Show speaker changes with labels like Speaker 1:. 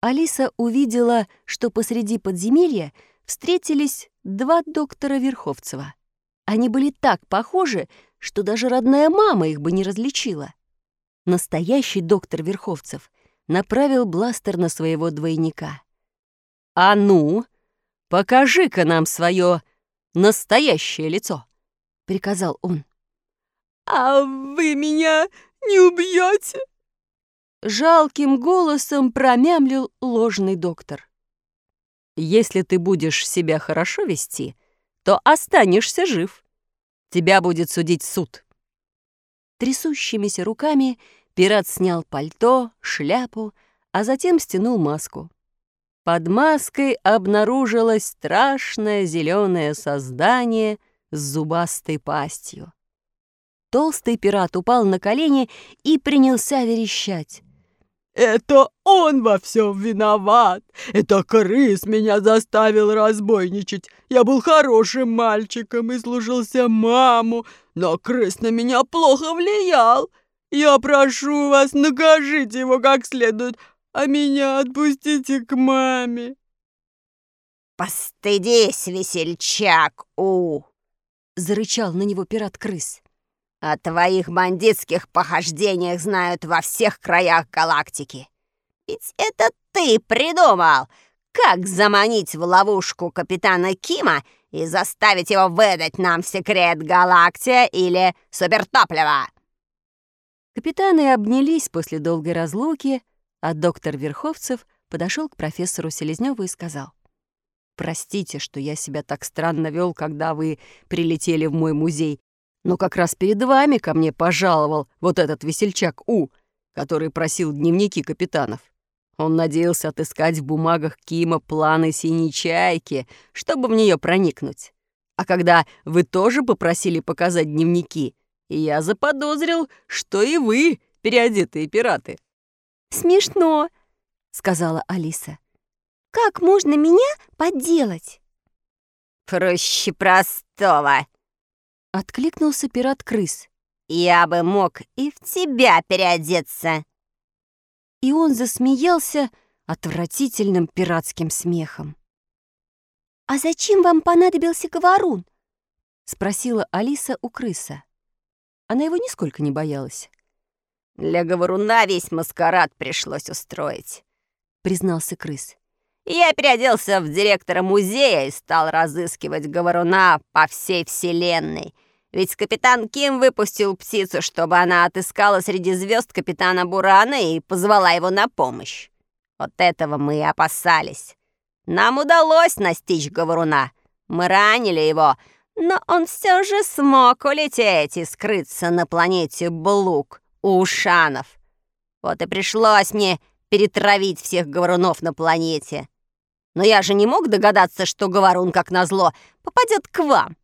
Speaker 1: Алиса увидела, что посреди подземелья встретились два доктора Верховцева. Они были так похожи, что даже родная мама их бы не различила. Настоящий доктор Верховцев направил бластер на своего двойника. «А ну, покажи-ка нам свое настоящее лицо!» — приказал он.
Speaker 2: «А вы меня не убьете?»
Speaker 1: Жалким голосом промямлил ложный доктор.
Speaker 3: «Если ты будешь себя хорошо вести, то останешься жив. Тебя будет судить суд».
Speaker 1: Трясущимися руками пират снял пальто, шляпу, а затем стянул маску. Под маской обнаружилось страшное зеленое создание с зубастой пастью. Толстый пират упал на колени и принялся верещать.
Speaker 2: Это он во всем виноват. Это крыс меня заставил разбойничать. Я был хорошим мальчиком и служился маму, но крыс на меня плохо влиял. Я прошу вас, накажите его как следует, а меня отпустите к маме.
Speaker 4: «Постыдись, весельчак, У!»
Speaker 1: — зарычал на него пират-крыс.
Speaker 4: О твоих бандитских похождениях знают во всех краях галактики. Ведь это ты придумал, как заманить в ловушку капитана Кима и заставить его выдать нам секрет Галактия или супертоплива.
Speaker 1: Капитаны обнялись после долгой разлуки, а доктор Верховцев подошел к профессору Селезневу и сказал. «Простите, что я себя так странно вел, когда вы прилетели в мой музей, но как раз перед вами ко мне пожаловал вот этот весельчак У, который просил дневники капитанов. Он надеялся отыскать в бумагах Кима планы синей чайки, чтобы в нее проникнуть. А когда вы тоже попросили показать дневники, я заподозрил, что и вы переодетые пираты.
Speaker 5: «Смешно», — сказала Алиса. «Как можно меня подделать?»
Speaker 4: «Проще простого»,
Speaker 1: Откликнулся пират-крыс.
Speaker 4: «Я бы мог и в тебя переодеться!»
Speaker 1: И он засмеялся отвратительным пиратским смехом.
Speaker 5: «А зачем вам понадобился говорун?»
Speaker 1: — спросила Алиса у крыса. Она его нисколько не боялась.
Speaker 4: «Для говоруна весь маскарад пришлось устроить», — признался крыс. «Я переоделся в директора музея и стал разыскивать говоруна по всей вселенной. Ведь капитан Ким выпустил птицу, чтобы она отыскала среди звезд капитана Бурана и позвала его на помощь. Вот этого мы и опасались. Нам удалось настичь говоруна. Мы ранили его, но он все же смог улететь и скрыться на планете Блук у Ушанов. Вот и пришлось мне перетравить всех говорунов на планете. Но я же не мог догадаться, что говорун, как назло, попадет к вам.